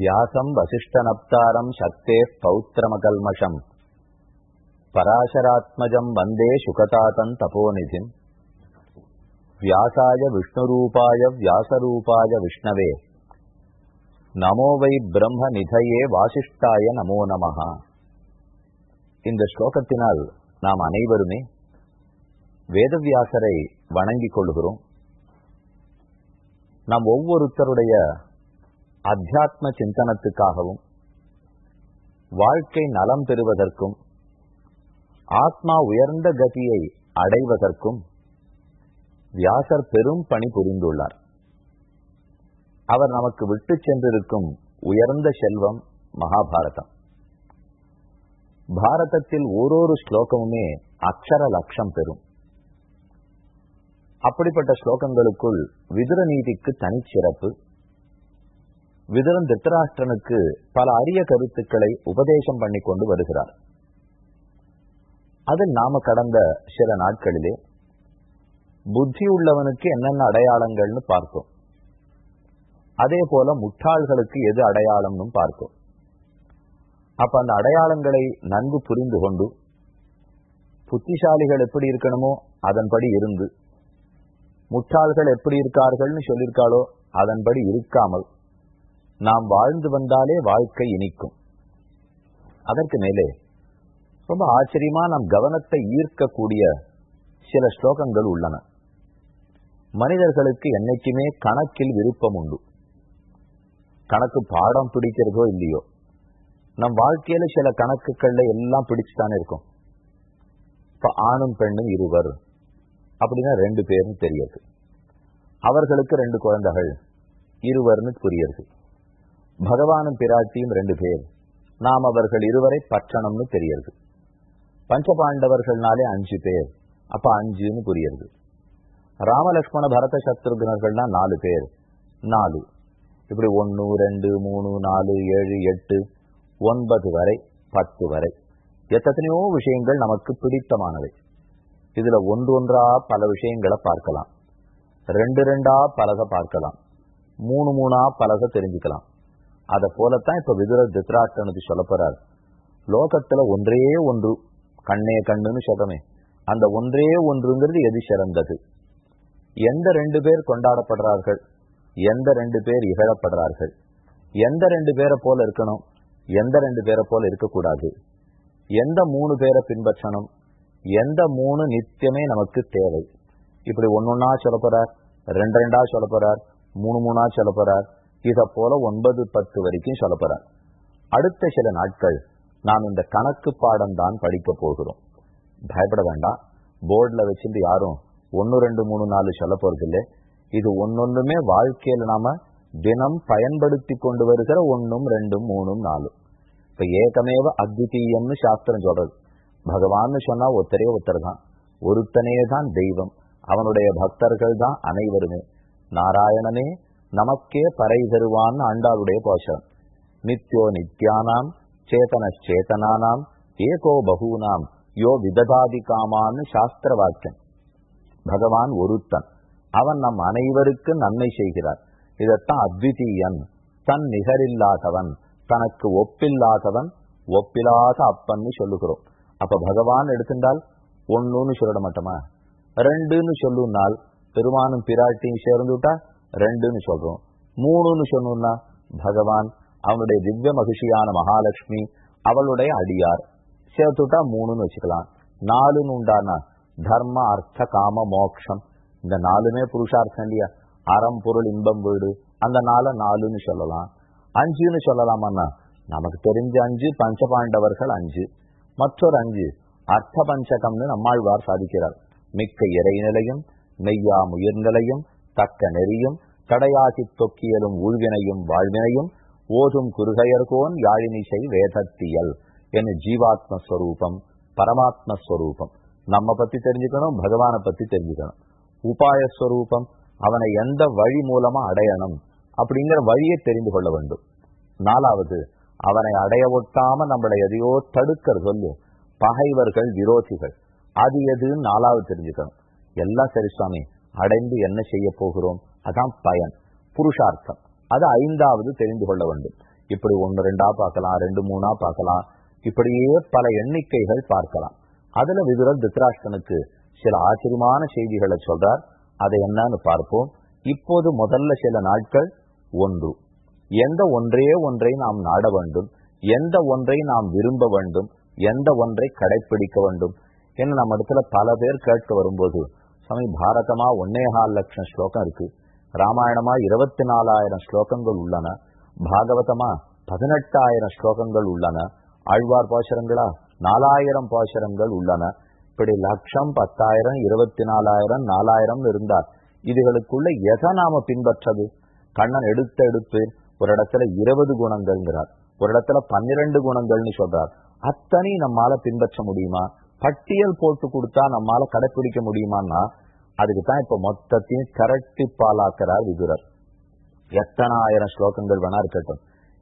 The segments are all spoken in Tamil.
வியாசம் வசிஷ்டனப்தாரம் சக்தே பௌத்திரமகல்மஷம் பராசராத்மஜம் வந்தே சுகதாதன் தபோநிதிம் வியாசாய விஷ்ணுரூபாய வியாசரூபாய விஷ்ணவே நமோ வை பிரம்ம நிதையே வாசிஷ்டாய நமோ நமகா இந்த ஸ்லோகத்தினால் நாம் அனைவருமே வேதவியாசரை வணங்கிக் கொள்கிறோம் நாம் ஒவ்வொருத்தருடைய அத்தியாத்ம சிந்தனத்துக்காகவும் வாழ்க்கை நலம் பெறுவதற்கும் ஆத்மா உயர்ந்த கதியை அடைவதற்கும் வியாசர் பெரும் பணி புரிந்துள்ளார். அவர் நமக்கு விட்டு சென்றிருக்கும் உயர்ந்த செல்வம் மகாபாரதம். பாரதத்தில் ஓரொரு ஸ்லோகமுமே அக்ஷர லட்சம் பெறும். அப்படிப்பட்ட ஸ்லோகங்களுக்குள் விதுர நீதிக்கு தனிச்சிறப்பு விதுரன் திருத்தராஷ்டிரனுக்கு பல அரிய கருத்துக்களை உபதேசம் பண்ணி கொண்டு வருகிறார். அதில் நாம கடந்த சில நாட்களிலே புத்தி உள்ளவனுக்கு என்னென்ன அடையாளங்கள்னு பார்த்தோம். அதே போல முட்டாள்களுக்கு எது அடையாளம்னு பார்த்தோம். அப்ப அந்த அடையாளங்களை நன்கு புரிந்து கொண்டு புத்திசாலிகள் எப்படி இருக்கணுமோ அதன்படி இருந்து முட்டாள்கள் எப்படி இருக்கார்கள்னு சொல்லியிருக்காளோ அதன்படி இருக்காமல் நாம் வாழ்ந்து வந்தாலே வாழ்க்கை இனிக்கும். அதற்கு மேலே ரொம்ப ஆச்சரியமா நம் கவனத்தை ஈர்க்கக்கூடிய சில ஸ்லோகங்கள் உள்ளன. மனிதர்களுக்கு என்னைக்குமே கணக்கில் விருப்பம் உண்டு. கணக்கு பாடம் பிடிக்கிறதோ இல்லையோ நம் வாழ்க்கையில சில கணக்குகள்ல எல்லாம் பிடிச்சுதானே இருக்கும். இப்ப ஆணும் பெண்ணும் இருவர் அப்படின்னா ரெண்டு பேரும் தெரியுது. அவர்களுக்கு ரெண்டு குழந்தைகள் இருவர்னு புரியுது பகவானும் பிராட்டியும் ரெண்டு பேர். நாம் அவர்கள் இருவரை பற்றணும்னு தெரியறது பஞ்சபாண்டவர்கள்னாலே அஞ்சு பேர். அப்ப அஞ்சுன்னு புரியுது ராமலட்சுமண பரத சத்ருகுணர்கள்னா நாலு பேர். நாலு. இப்படி ஒன்று ரெண்டு மூணு நாலு ஏழு எட்டு ஒன்பது வரை பத்து வரை. எத்தனையோ விஷயங்கள் நமக்கு பிடித்தமானவை. இதுல ஒன்று ஒன்றா பல விஷயங்களை பார்க்கலாம். ரெண்டு ரெண்டா பலக பார்க்கலாம். மூணு மூணா பலக தெரிஞ்சுக்கலாம். அதை போலத்தான் இப்ப விதுர திருத்தராஷ்டனுக்கு சொல்ல போறார். லோகத்துல ஒன்றே ஒன்று கண்ணே கண்ணுன்னு சொல்றமே அந்த ஒன்றே ஒன்றுங்கிறது எது சிறந்தது? எந்த ரெண்டு பேர் கொண்டாடப்படுறார்கள்? எந்த ரெண்டு பேர் இகழப்படுறார்கள்? எந்த ரெண்டு பேரை போல இருக்கணும்? எந்த ரெண்டு பேரை போல இருக்கக்கூடாது? எந்த மூணு பேரை பின்பற்றணும்? எந்த மூணு நித்தியமே நமக்கு தேவை? இப்படி ஒன்னொன்னா சொல்ல போறார் ரெண்டு ரெண்டா சொல்ல போறார் மூணு மூணா சொல்ல போறார் இதை போல ஒன்பது பத்து வரைக்கும் சொல்ல போறார். அடுத்த சில நாட்கள் நாம் இந்த கணக்கு பாடம் தான் படிக்க போகிறோம். பயப்பட வேண்டாம். போர்டில் வச்சுட்டு யாரும் ஒன்று ரெண்டு மூணு நாலு சொல்ல போறதில்லை இது ஒன்னொன்றுமே வாழ்க்கையில நாம தினம் பயன்படுத்தி கொண்டு வருகிற ஒன்னும் ரெண்டும் மூணும் நாலும். இப்ப ஏகமேவ அத்விதீயம்னு சாஸ்திரம் சொல்றது. பகவான்னு சொன்னா ஒருத்தரே ஒருத்தர் தான். ஒருத்தனே தான் தெய்வம். அவனுடைய பக்தர்கள் தான் அனைவருமே. நாராயணனே நமக்கே பறை தருவான்னு ஆண்டாளுடைய போஷம் நித்யோ நித்யானாம் சேதன சேதனானாம் ஏகோ பகூனாம் யோ விததாதி காமான்னு சாஸ்திர வாக்கியம் பகவான் ஒருத்தன். அவன் நம் அனைவருக்கு நன்மை செய்கிறார். இதத்தான் அத்விதீயன். தன் நிகரில்லாதவன் தனக்கு ஒப்பில்லாதவன் ஒப்பில்லாத அப்பன்னு சொல்லுகிறோம். அப்ப பகவான் எடுத்துட்டால் ஒன்னுன்னு சொல்லிட மாட்டோமா ரெண்டுன்னு சொல்லுனால் பெருமானும் பிராட்டியும் சேர்ந்துட்டா ரெண்டுன்னு சொல்றோம். மூணுன்னு சொன்னோம்னா பகவான் அவனுடைய திவ்ய மகிழ்ச்சியான மகாலட்சுமி அவளுடைய அடியார். சேர்த்துட்டா மூணுன்னு வச்சுக்கலாம். நாலுன்னு உண்டானா தர்ம அர்த்த காம மோக்ஷம். இந்த நாலுமே புருஷார்த்தம் இல்லையா? அறம் பொருள் இன்பம் வீடு. அந்த நாள நாலுன்னு சொல்லலாம். அஞ்சுன்னு சொல்லலாமாண்ணா நமக்கு தெரிஞ்ச அஞ்சு பஞ்சபாண்டவர்கள் அஞ்சு. மற்றொரு அஞ்சு அர்த்த பஞ்சகம்னு நம்மாழ்வார் சாதிக்கிறார். மிக்க இறைநிலையும் மெய்யா முயர்நிலையும் தக்க நெறியும் தடையாகி தொக்கியலும் ஊழ்வினையும் வாழ்வினையும் ஓதும் குருகையர்கோன் யாழினிசை வேதத்தியல். என் ஜீவாத்மஸ்வரூபம் பரமாத்மஸ்வரூபம். நம்ம பத்தி தெரிஞ்சுக்கணும் பகவானை பத்தி தெரிஞ்சுக்கணும். உபாயஸ்வரூபம் அவனை எந்த வழி மூலமா அடையணும் அப்படிங்கிற வழியை தெரிந்து கொள்ள வேண்டும். நாலாவது அவனை அடைய ஒட்டாம நம்மளை எதையோ தடுக்கிற சொல்லு. பகைவர்கள் விரோதிகள். அது எதுன்னு நாலாவது தெரிஞ்சுக்கணும். எல்லாம் சரி சுவாமி அடைந்து என்ன செய்ய போகிறோம்? அதான் பயன். புருஷார்த்தம். அது ஐந்தாவது தெரிந்து கொள்ள வேண்டும். இப்படி ஒன்னு ரெண்டா பார்க்கலாம் ரெண்டு மூணா பார்க்கலாம். இப்படியே பல எண்ணிக்கைகள் பார்க்கலாம். அதுல விதுரல் திருத்தராஷ்டனுக்கு சில ஆச்சரியமான செய்திகளை சொல்றார். அதை என்னன்னு பார்ப்போம். இப்போது முதல்ல சில நாட்கள். ஒன்று. எந்த ஒன்றே ஒன்றை நாம் நாட வேண்டும். எந்த ஒன்றை நாம் விரும்ப வேண்டும். எந்த ஒன்றை கடைபிடிக்க வேண்டும். என்று நம்ம இடத்துல பல பேர் கேட்க வரும்போது சுவாமி பாரதமா ஒன்னேகால் லட்சம் ஸ்லோகம் இருக்கு. ராமாயணமா இருபத்தி நாலாயிரம் ஸ்லோகங்கள் உள்ளன. பாகவதமா பதினெட்டாயிரம் ஸ்லோகங்கள் உள்ளன. ஆழ்வார் பாசுரங்களா நாலாயிரம் பாசுரங்கள் உள்ளன. இப்படி லட்சம் பத்தாயிரம் இருபத்தி நாலாயிரம் நாலாயிரம் இருந்தார் இதுகளுக்குள்ள எதை நாம பின்பற்றது? கண்ணன் எடுத்த எடுத்து ஒரு இடத்துல இருபது குணங்கள்ங்கிறார். ஒரு இடத்துல பன்னிரண்டு குணங்கள்னு சொல்றார். அத்தனை நம்மால பின்பற்ற முடியுமா? பட்டியல் போட்டு கொடுத்தா நம்மால கடைபிடிக்க முடியுமான்னா அதுக்கு தான் இப்ப மொத்தத்தையும் கரட்டி பாலாக்கிறார் விதுரர். எத்தனை ஆயிரம் ஸ்லோகங்கள் வேணா இருக்கட்டும்.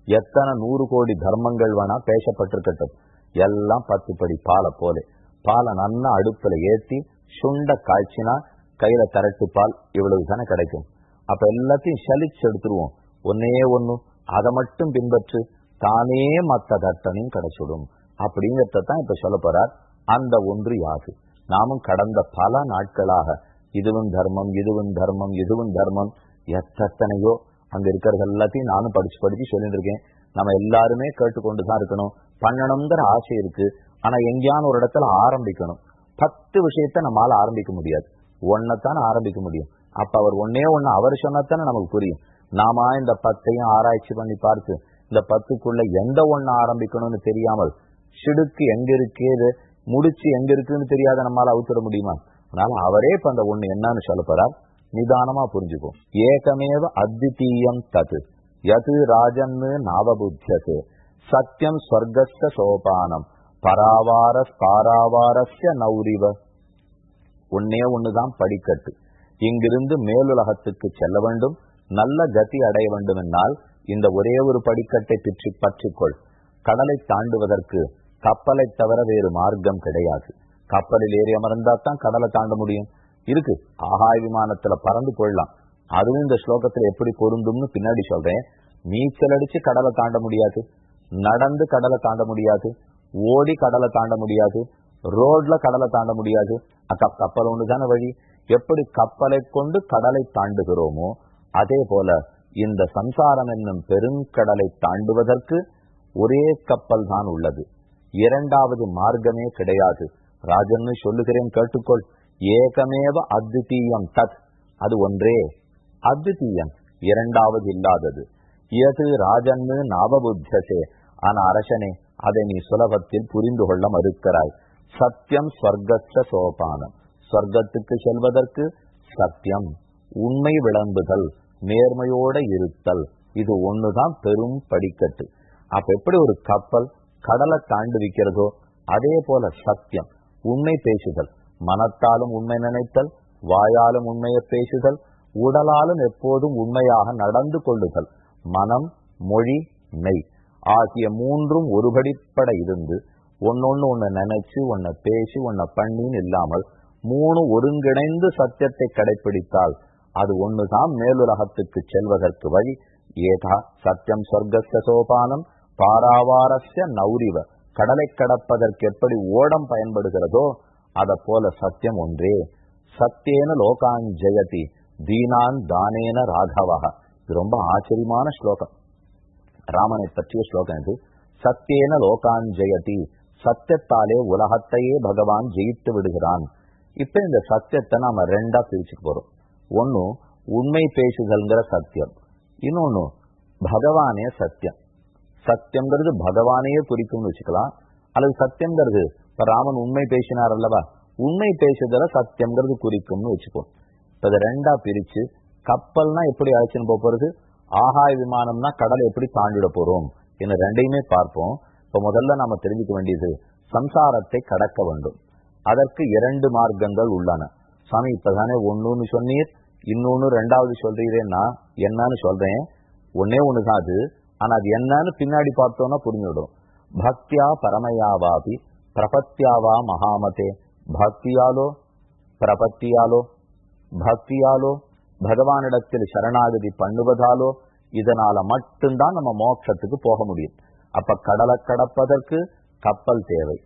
எத்தனை நூறு கோடி தர்மங்கள் வேணா பேசப்பட்டிருக்கட்டும். எல்லாம் பத்து படி பாலை போல. பாலை நன்னா அடுப்புல ஏற்றி சுண்ட காய்ச்சினா கையில கரட்டு பால் இவ்வளவு தானே கிடைக்கும். அப்ப எல்லாத்தையும் சலிச்சு எடுத்துருவோம். ஒன்னே ஒண்ணு. அதை மட்டும் பின்பற்று தானே மத்த தட்டனையும் கிடைச்சிடும். அப்படிங்கறத தான் இப்ப சொல்ல போறார் அந்த ஒன்று யாது. நாமும் கடந்த பல நாட்களாக இதுவும் தர்மம் இதுவும் தர்மம் இதுவும் தர்மம் எத்தனையோ அங்க இருக்கிறது எல்லாத்தையும் நானும் படிச்சு படிச்சு சொல்லிட்டு இருக்கேன் நம்ம எல்லாருமே கேட்டுக்கொண்டுதான் இருக்கணும். பண்ணணுங்கிற ஆசை இருக்கு. ஆனா எங்கேயான ஒரு இடத்துல ஆரம்பிக்கணும். பத்து விஷயத்த நம்மளால ஆரம்பிக்க முடியாது. ஒன்னத்தான ஆரம்பிக்க முடியும். அப்ப அவர் ஒன்னே ஒண்ணு அவர் சொன்னத்தானே நமக்கு புரியும். நாம இந்த பத்தையும் ஆராய்ச்சி பண்ணி பார்த்து இந்த பத்துக்குள்ள எந்த ஒண்ணு ஆரம்பிக்கணும்னு தெரியாமல் சிடுக்கு எங்க இருக்கு முடிச்சு எங்க இருக்குன்னு தெரியாத நம்மளால அவுத்திட முடியுமா? அதனால அவரே இப்ப அந்த ஒண்ணு என்னன்னு சொல்ல போறார் நிதானமா புரிஞ்சுக்கும் ஏகமேவ அத்விதீயம் தது. யது ராஜன்னு நாவபுத்தியது சத்தியம் ஸ்வர்கஸ்த சோபானம். பராவார பாராவாரஸ்ய நௌரிவ. ஒன்னே ஒண்ணுதான் படிக்கட்டு. இங்கிருந்து மேலுலகத்துக்கு செல்ல வேண்டும். நல்ல கதி அடைய வேண்டும் என்றால் இந்த ஒரே ஒரு படிக்கட்டை பிற்றி பற்றிக்கொள். கடலை தாண்டுவதற்கு கப்பலை தவிர வேறு மார்க்கம் கிடையாது. கப்பலில் ஏறி அமர்ந்தா தான் கடலை தாண்ட முடியும். இருக்கு ஆகாய விமானத்துல பறந்து கொள்ளலாம் அதுவும் இந்த ஸ்லோகத்துல எப்படி பொருந்தும்னு பின்னாடி சொல்றேன். நீச்சல் அடிச்சு கடலை தாண்ட முடியாது. நடந்து கடலை தாண்ட முடியாது. ஓடி கடலை தாண்ட முடியாது. ரோட்ல கடலை தாண்ட முடியாது. அக்கா கப்பல் ஒன்றுதான வழி? எப்படி கப்பலை கொண்டு கடலை தாண்டுகிறோமோ அதே போல இந்த சம்சாரம் என்னும் பெருங்கடலை தாண்டுவதற்கு ஒரே கப்பல் தான் உள்ளது. இரண்டாவது மார்க்கமே கிடையாது. ராஜன்னு சொல்லுகிறேன் கேட்டுக்கொள். ஏகமேவ அத்விதீயம் தத். அது ஒன்றே. அத்விதீயம் இரண்டாவது இல்லாதது. எது ராஜன்னு நாபபுத்தசே ஆனா அரசனே அதை நீ சுலபத்தில் புரிந்து கொள்ள மறுக்கிறாய். சத்தியம் ஸ்வர்கச்ச சோபானம். ஸ்வர்க்கத்துக்கு செல்வதற்கு சத்தியம். உண்மை விளம்புதல் நேர்மையோட இருத்தல். இது ஒண்ணுதான் பெரும் படிக்கட்டு. அப்ப எப்படி ஒரு கப்பல் கடலை தாண்டி விற்கிறதோ அதே போல சத்தியம் உண்மை பேசுதல். மனத்தாலும் உண்மை நினைத்தல் வாயாலும் உண்மையை பேசுதல் உடலாலும் எப்போதும் உண்மையாக நடந்து கொள்ளுதல். மனம் மொழி மெய் ஆகிய மூன்றும் ஒருபடிப்பட இருந்து ஒன்னொன்னு ஒன்ன நினைச்சு உன்னை பேசி உன்னை பண்ணின்னு இல்லாமல் மூணு ஒருங்கிணைந்து சத்தியத்தை கடைபிடித்தால் அது ஒண்ணுதான் மேலுலகத்துக்கு செல்வதற்கு வழி. ஏதா சத்தியம் சொர்க்க சோபானம் பாராவாரஸ்ய நௌரிவ. கடலை கடப்பதற்கு எப்படி ஓடம் பயன்படுகிறதோ அத போல சத்தியம் ஒன்றே. சத்தியேன லோகான் ஜெயதி தீனான் தானேன ராகவா இது ரொம்ப ஆச்சரியமான ஸ்லோகம். ராமனை பற்றிய ஸ்லோகம் இது. சத்தியேன லோகான் ஜெயதி சத்தியத்தாலே உலகத்தையே பகவான் ஜெயித்து விடுகிறான். இப்ப இந்த சத்தியத்தை நாம ரெண்டா பிரிச்சுக்க போறோம். ஒன்னு உண்மை பேசுதல்ங்கிற சத்தியம். இன்னொன்னு பகவானே சத்தியம். சத்தியம்ங்கிறது பகவானையே குறிக்கும்னு வச்சுக்கலாம். அல்லது சத்தியம்ங்கிறது இப்ப ராமன் உண்மை பேசினார் அல்லவா? உண்மை பேசுதல சத்தியம்ங்கிறது குறிக்கும்னு வச்சுக்கோ. இப்ப இதை ரெண்டா பிரிச்சு கப்பல்னா எப்படி அழைச்சின்னு போக போறது? ஆகாய விமானம்னா கடலை எப்படி தாண்டிட போறோம்? இந்த ரெண்டையுமே பார்ப்போம். இப்ப முதல்ல நாம தெரிஞ்சுக்க வேண்டியது சம்சாரத்தை கடக்க வேண்டும். அதற்கு இரண்டு மார்க்கங்கள் உள்ளன. சாமி இப்பதானே ஒன்னுன்னு சொன்னீர் இன்னொன்னு ரெண்டாவது சொல்றீரேன்னா என்னன்னு சொல்றேன். ஒன்னே ஒண்ணுதான் அது. ஆனா அது என்னன்னு பின்னாடி பார்த்தோம்னா புரிஞ்சுவிடும் பக்தியா பரமையாவாபி பிரபத்தியாவா மகாமதே பக்தியாலோ பிரபத்தியாலோ பக்தியாலோ பகவானிடத்தில் சரணாகதி பண்ணுவதாலோ இதனால மட்டும்தான் நம்ம மோட்சத்துக்கு போக முடியும். அப்ப கடலை கடப்பதற்கு கப்பல் தேவை.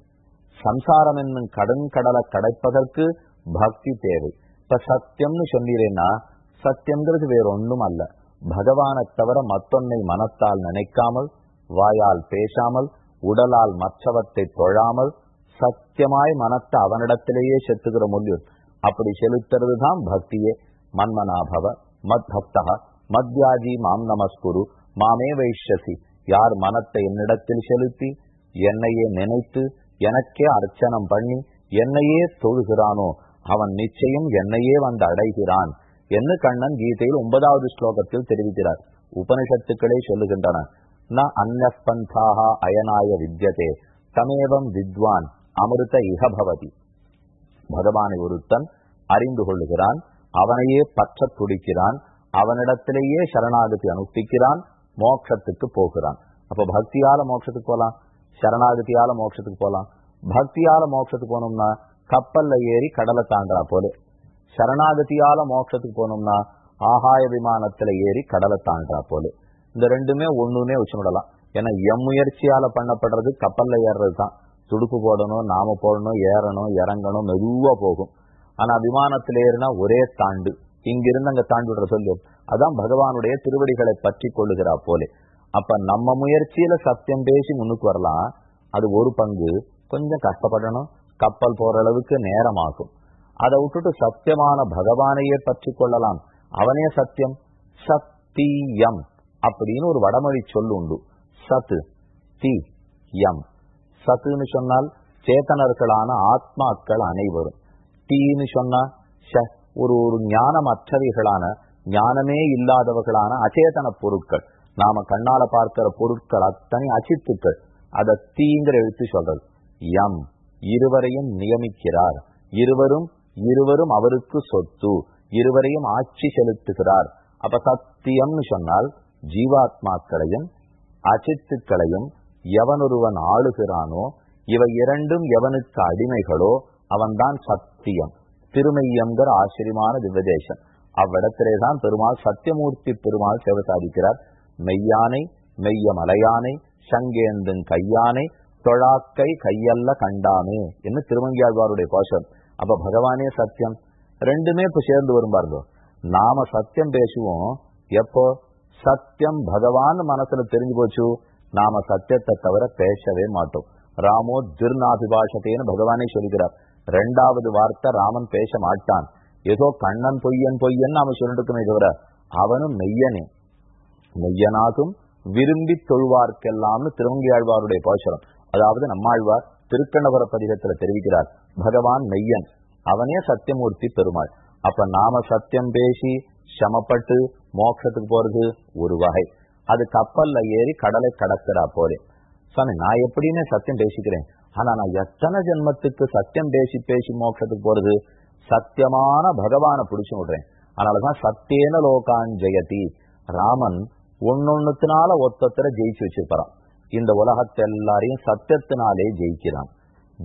சம்சாரம் என்னும் கடன் கடலை கடைப்பதற்கு பக்தி தேவை. இப்ப சத்தியம்னு சொன்னீரேன்னா சத்தியம்ங்கிறது வேற ஒன்றும் அல்ல. பகவானைத் தவிர மத்தொன்னை மனத்தால் நினைக்காமல் வாயால் பேசாமல் உடலால் மற்றவற்றை தொழாமல் சத்தியமாய் மனத்தை அவனிடத்திலேயே செத்துக்கிற முடியும் அப்படி செலுத்துறது தான் பக்தியே. மன்மனாபவ மத் பக்தா மத்யாஜி மாம் நமஸ்குரு மாமே வைஷ்யசி. யார் மனத்தை என்னிடத்தில் செலுத்தி என்னையே நினைத்து எனக்கே அர்ச்சனம் பண்ணி என்னையே தொழுகிறானோ அவன் நிச்சயம் என்னையே வந்து அடைகிறான். என்ன கண்ணன் கீதையில் ஒன்பதாவது ஸ்லோகத்தில் தெரிவிக்கிறார்? உபனிஷத்துக்களே சொல்லுகின்றன. ந அந்நப்பந்தாக அயனாய வித்யதே தமேவம் வித்வான் அமிர்த இக பவதி. பகவானை ஒருத்தன் அறிந்து கொள்ளுகிறான் அவனையே பற்ற துடிக்கிறான் அவனிடத்திலேயே சரணாகதி அனுஷ்டிக்கிறான் மோட்சத்துக்கு போகிறான். அப்ப பக்தியால மோட்சத்துக்கு போலாம் சரணாகதியால மோட்சத்துக்கு போலாம். பக்தியால மோட்சத்துக்கு போனோம்னா கப்பல்ல ஏறி கடலை தாண்டா போல. சரணாகதியால மோட்சத்துக்கு போனோம்னா ஆகாய விமானத்துல ஏறி கடலை தாண்டா போல. இந்த ரெண்டுமே ஒண்ணுமே வச்சு விடலாம் ஏன்னா எம் முயற்சியால பண்ணப்படுறது கப்பல்ல ஏறுறது தான். துடுப்பு போடணும் நாம போடணும் ஏறணும் இறங்கணும் மெதுவா போகும். ஆனா விமானத்துல ஏறினா ஒரே தாண்டு. இங்கிருந்து அங்க தாண்டி விடுற சொல்லும் அதான் பகவானுடைய திருவடிகளை பற்றி கொள்ளுகிறா போலே. அப்ப நம்ம முயற்சியில சத்தியம் பேசி முன்னுக்கு வரலாம். அது ஒரு பங்கு. கொஞ்சம் கஷ்டப்படணும். கப்பல் போற அளவுக்கு நேரமாகும். அதை விட்டுட்டு சத்தியமான பகவானையே பற்றி கொள்ளலாம். அவனே சத்தியம். சத்தியம் அப்படின்னு ஒரு வடமொழி சொல்லு உண்டு. சத்து. தி. யம். சத்துன்னு சொன்னால் சேத்தனர்களான ஆத்மாக்கள் அனைவரும். தீன்னு சொன்னா ஒரு ஒரு ஞானம் அற்றவைகளான ஞானமே இல்லாதவர்களான அச்சேதன பொருட்கள். நாம கண்ணால பார்க்கிற பொருட்கள் அத்தனை அச்சித்துக்கள் அதை தீங்கிற எழுத்து சொல்றது. யம். இருவரையும் நியமிக்கிறார். இருவரும் இருவரும் அவருக்கு சொத்து இருவரையும் ஆட்சி செலுத்துகிறார். அப்ப சத்தியம்னு சொன்னால் ஜீவாத்மாக்களையும் அச்சித்துக்களையும் எவனொருவன் ஆளுகிறானோ இவை இரண்டும் எவனுக்கு அடிமைகளோ அவன்தான் சத்தியம். திருமையங்கிற ஆச்சரியமான திவ்யதேசம். அவ்விடத்திலே தான் பெருமாள் சத்தியமூர்த்தி பெருமாள் சேவை சாதிக்கிறார். மெய்யானை மெய்ய மலையானை சங்கேந்தும் கையானை தொழாக்கை கையல்ல கண்டானே என்று திருமங்கியாழ்வாருடைய கோஷம். அப்ப பகவானே சத்தியம். ரெண்டுமே இப்ப சேர்ந்து வரும் பாருங்க. நாம சத்தியம் பேசுவோம். எப்போ? சத்தியம் பகவான் மனசுல தெரிஞ்சு போச்சு. நாம சத்தியத்தை தவிர பேசவே மாட்டோம். ராமோ திருநாபிபாஷத்தைன்னு பகவானே சொல்கிறார் ரெண்டாவது வார்த்தை ராமன் பேச மாட்டான். ஏதோ கண்ணன் பொய்யன் பொய்யன் நாம சொல்லிட்டுமே தவிர அவனும் மெய்யனே. மெய்யனாகும் விரும்பி தொழுவார்க்கெல்லாம்னு திருவங்கியாழ்வாருடைய பாசுரம். அதாவது நம்மாழ்வார் திருக்கண்ணபுர பதிகத்துல தெரிவிக்கிறார். பகவான் மெய்யன். அவனே சத்தியமூர்த்தி பெருமாள். அப்ப நாம சத்தியம் பேசி சமப்பட்டு மோட்சத்துக்கு போறது ஒரு வகை. அது கப்பல்ல ஏறி கடலை கடக்கிறா போலே. சாமி நான் எப்படின்னு சத்தியம் பேசிக்கிறேன். ஆனா நான் எத்தனை ஜென்மத்துக்கு சத்தியம் பேசி பேசி மோட்சத்துக்கு போறது? சத்தியமான பகவான பிடிச்சு விடுறேன். அதனாலதான் சத்தியன லோகான் ஜெயதி. ராமன் ஒன்னொன்னுத்தினால ஒத்தத்திர ஜெயிச்சு வச்சிருப்பான் இந்த உலகத்தை எல்லாரையும் சத்தியத்தினாலே ஜெயிக்கிறான்.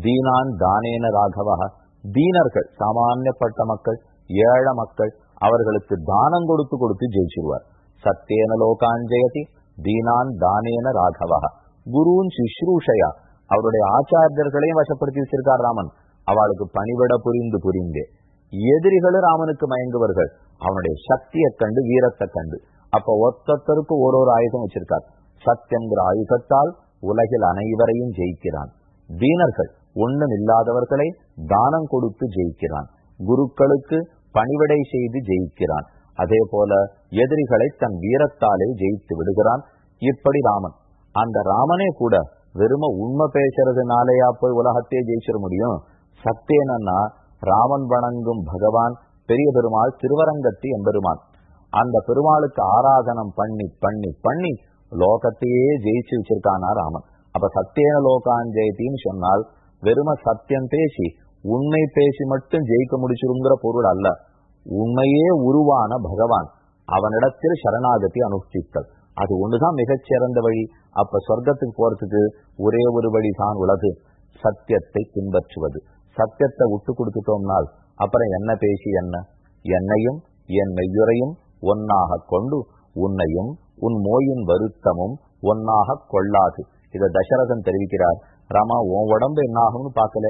தீனான் தானேன ராகவா தீனர்கள் சாமானியப்பட்ட மக்கள் ஏழ மக்கள் அவர்களுக்கு தானம் கொடுத்து கொடுத்து ஜெயிச்சிருவார். சத்தேன லோகான் ஜெயதி தீனான் தானேன ராகவா குருன் சுஷ்ரூஷையா அவருடைய ஆச்சாரியர்களையும் வசப்படுத்தி வச்சிருக்கார் ராமன். அவளுக்கு பணிவிட புரிந்து புரிந்தே. எதிரிகளும் ராமனுக்கு மயங்குவர்கள் அவனுடைய சக்தியை கண்டு வீரத்தை கண்டு. அப்ப ஒத்தொத்தருக்கு ஒரு ஒரு ஆயுதம் வச்சிருக்கார். சத்தியங்கிற ஆயுதத்தால் உலகில் அனைவரையும் ஜெயிக்கிறான். தீனர்கள் ஒண்ணும் இல்லாதவர்களை தானம் கொடுத்து ஜெயிக்கிறான். குருக்களுக்கு பணிவிடை செய்து ஜெயிக்கிறான். அதே போல எதிரிகளை தன் வீரத்தாலே ஜெயித்து விடுகிறான். இப்படி ராமன். அந்த ராமனே கூட வெறும உண்மை பேசுறதுனாலயா போய் உலகத்தையே ஜெயிச்சிட முடியும்? சத்தியனா ராமன் வணங்கும் பகவான் பெரிய பெருமாள் திருவரங்கத்தி எம்பெருமான். அந்த பெருமாளுக்கு ஆராதனம் பண்ணி பண்ணி பண்ணி லோகத்தையே ஜெயிச்சு வச்சிருக்கானா ராமன். அப்ப சத்தியன லோகான் ஜெயத்தின்னு சொன்னால் வெறும சத்தியம் பேசி உண்மை பேசி மட்டும் ஜெயிக்க முடிச்சிருங்கிற பொருள் அல்ல. உண்மையே உருவான பகவான் அவனிடத்தில் சரணாகதி அனுஷ்டித்தல். அது ஒண்ணுதான் மிகச்சிறந்த வழி. அப்ப சொர்க்கத்துக்கு போறதுக்கு ஒரே ஒரு வழி தான் உலகு சத்தியத்தை பின்பற்றுவது. சத்தியத்தை விட்டு கொடுத்துட்டோம்னால் அப்புறம் என்ன பேசி என்ன? என்னையும் என் மெய்யுரையும் ஒன்னாக கொண்டு உன்னையும் உன் மோயின் வருத்தமும் ஒன்னாக கொள்ளாது. இதை தசரதன் தெரிவிக்கிறார். ராமா உன் உடம்பு என்ன ஆகும்னு பார்க்கல.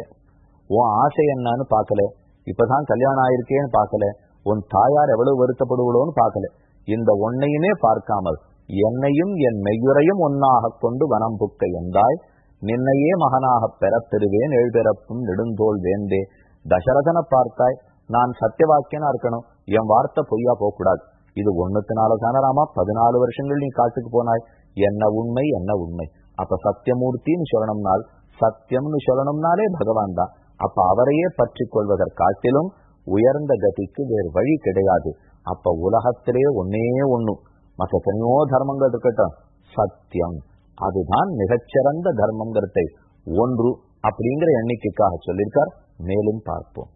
உன் ஆசை என்னன்னு பார்க்கல. இப்பதான் கல்யாணம் ஆயிருக்கேன்னு பார்க்கல. உன் தாயார் எவ்வளவு வருத்தப்படுவளோன்னு பார்க்கல. இந்த ஒன்னையுமே பார்க்காமல் என்னையும் என் மெய்யுரையும் ஒன்னாக கொண்டு வனம் புக்க எந்தாய் நின்னையே மகனாகப் பெறப் பெறுவேன் எழுபிறப்பும் நெடுந்தோல் வேந்தே. தசரதனை பார்த்தாய் நான் சத்தியவாக்கியனா இருக்கணும். என் வார்த்தை பொய்யா போகக்கூடாது. இது ஒண்ணுத்தினால தானராமா பதினாலு வருஷங்கள் நீ காட்டுக்கு போனாய். என்ன உண்மை என்ன உண்மை. அப்ப சத்தியமூர்த்தின்னு சொல்லணும்னால் சத்தியம்னு சொல்லணும்னாலே பகவான் தான். அப்ப அவரையே பற்றி கொள்வதற்காட்டிலும் உயர்ந்த கதிக்கு வேறு வழி கிடையாது. அப்ப உலகத்திலே ஒன்னே ஒண்ணு. மற்ற எத்தனையோ தர்மங்கள் இருக்கட்டும். சத்தியம். அதுதான் மிகச்சிறந்த தர்மங்கிறதை ஒன்று அப்படிங்கிற எண்ணிக்கைக்காக சொல்லியிருக்கார். மேலும் பார்ப்போம்.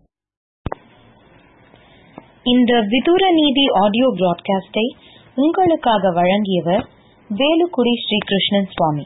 இந்த விதுர நீதி ஆடியோ பிராட்காஸ்டை உங்களுக்காக வழங்கியவர் வேலுக்குடி ஸ்ரீகிருஷ்ணன் சுவாமி.